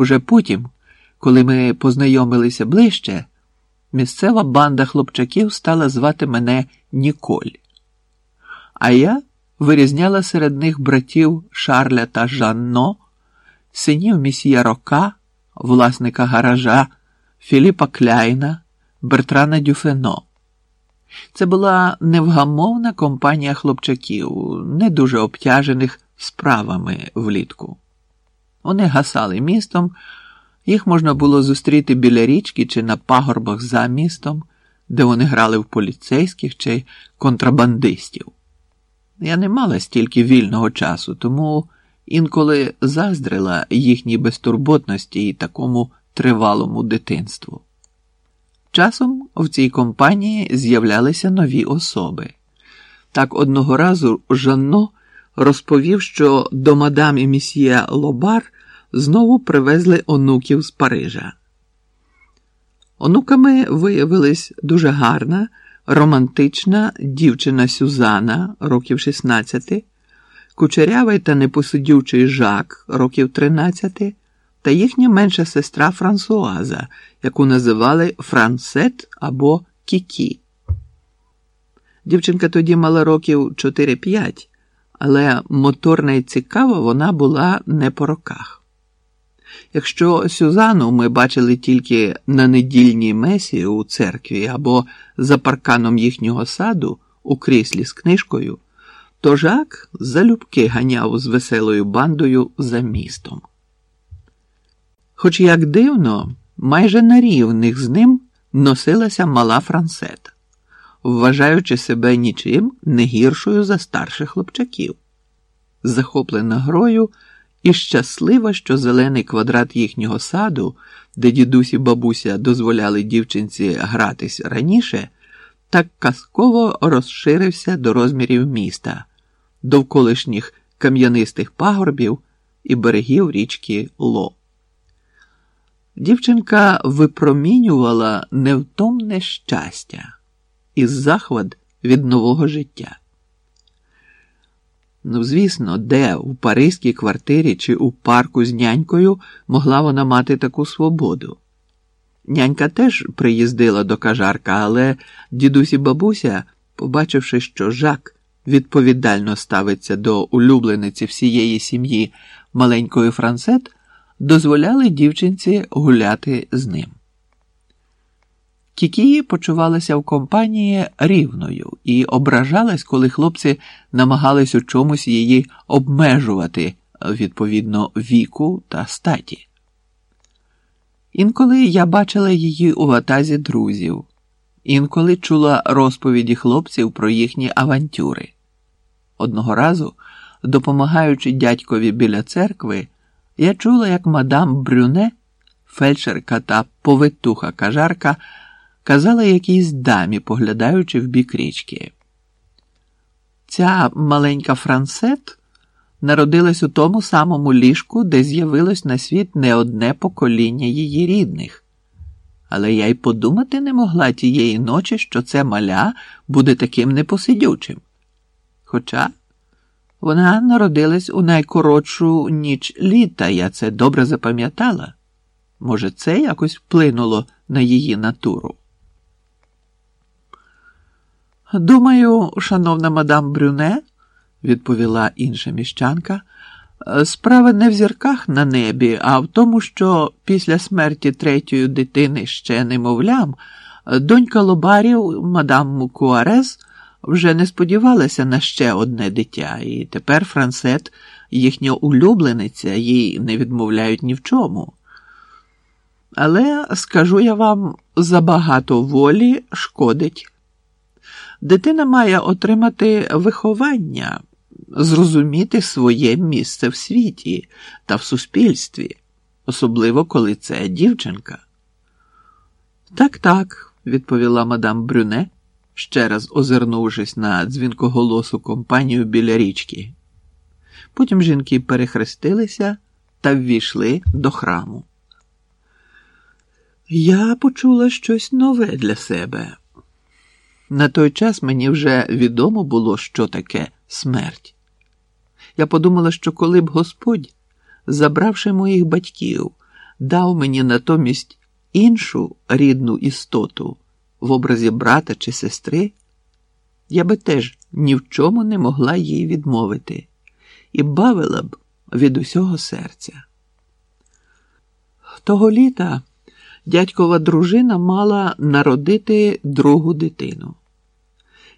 Уже потім, коли ми познайомилися ближче, місцева банда хлопчаків стала звати мене Ніколь. А я вирізняла серед них братів Шарля та Жанно, синів місьє Рока, власника гаража, Філіпа Кляйна, Бертрана Дюфено. Це була невгамовна компанія хлопчаків, не дуже обтяжених справами влітку. Вони гасали містом, їх можна було зустріти біля річки чи на пагорбах за містом, де вони грали в поліцейських чи контрабандистів. Я не мала стільки вільного часу, тому інколи заздрила їхній безтурботності і такому тривалому дитинству. Часом в цій компанії з'являлися нові особи. Так одного разу Жанно розповів, що до мадам і місьє Лобар знову привезли онуків з Парижа. Онуками виявились дуже гарна, романтична дівчина Сюзана, років 16, кучерявий та непосидючий Жак, років 13, та їхня менша сестра Франсуаза, яку називали Франсет або Кікі. Дівчинка тоді мала років 4-5, але моторна і цікава вона була не по роках. Якщо Сюзану ми бачили тільки на недільній месі у церкві або за парканом їхнього саду у кріслі з книжкою, то Жак залюбки ганяв з веселою бандою за містом. Хоч як дивно, майже на рівних з ним носилася мала Франсет, вважаючи себе нічим не гіршою за старших хлопчаків, захоплена грою і щаслива, що зелений квадрат їхнього саду, де дідусь і бабуся дозволяли дівчинці гратись раніше, так казково розширився до розмірів міста, довколишніх кам'янистих пагорбів і берегів річки Ло. Дівчинка випромінювала невтомне щастя і захват від нового життя. Ну, звісно, де у паризькій квартирі чи у парку з нянькою могла вона мати таку свободу. Нянька теж приїздила до кажарка, але дідусь і бабуся, побачивши, що Жак відповідально ставиться до улюблениці всієї сім'ї маленької Франсет, дозволяли дівчинці гуляти з ним. Кікії почувалася в компанії рівною і ображалась, коли хлопці намагались у чомусь її обмежувати відповідно віку та статі. Інколи я бачила її у ватазі друзів, інколи чула розповіді хлопців про їхні авантюри. Одного разу, допомагаючи дядькові біля церкви, я чула, як мадам Брюне, фельдшерка та повитуха кажарка, казала якійсь дамі, поглядаючи в бік річки. Ця маленька Франсет народилась у тому самому ліжку, де з'явилось на світ не одне покоління її рідних. Але я й подумати не могла тієї ночі, що це маля буде таким непосидючим. Хоча вона народилась у найкоротшу ніч літа, я це добре запам'ятала. Може, це якось вплинуло на її натуру. Думаю, шановна мадам Брюне, відповіла інша міщанка, справа не в зірках на небі, а в тому, що після смерті третьої дитини ще немовлям, донька лобарів, мадам Мукуарес, вже не сподівалася на ще одне дитя, і тепер Франсет, їхня улюблениця, їй не відмовляють ні в чому. Але скажу я вам, забагато волі шкодить. Дитина має отримати виховання, зрозуміти своє місце в світі та в суспільстві, особливо коли це дівчинка. Так, так, відповіла мадам Брюне, ще раз озирнувшись на дзвінкоголосу компанію біля річки. Потім жінки перехрестилися та ввійшли до храму. Я почула щось нове для себе. На той час мені вже відомо було, що таке смерть. Я подумала, що коли б Господь, забравши моїх батьків, дав мені натомість іншу рідну істоту в образі брата чи сестри, я би теж ні в чому не могла їй відмовити і бавила б від усього серця. Того літа дядькова дружина мала народити другу дитину.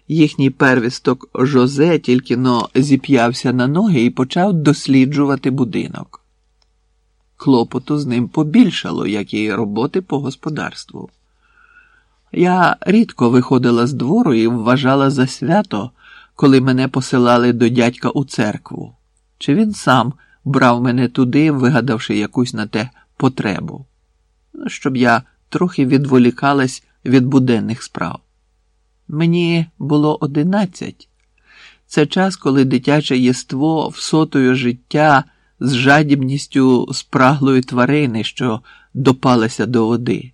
Їхній первісток Жозе тільки но зіп'явся на ноги і почав досліджувати будинок. Клопоту з ним побільшало, як і роботи по господарству. Я рідко виходила з двору і вважала за свято, коли мене посилали до дядька у церкву, чи він сам брав мене туди, вигадавши якусь на те потребу, щоб я трохи відволікалась від буденних справ. Мені було одинадцять. Це час, коли дитяче єство всотує життя з жадібністю спраглої тварини, що допалася до води.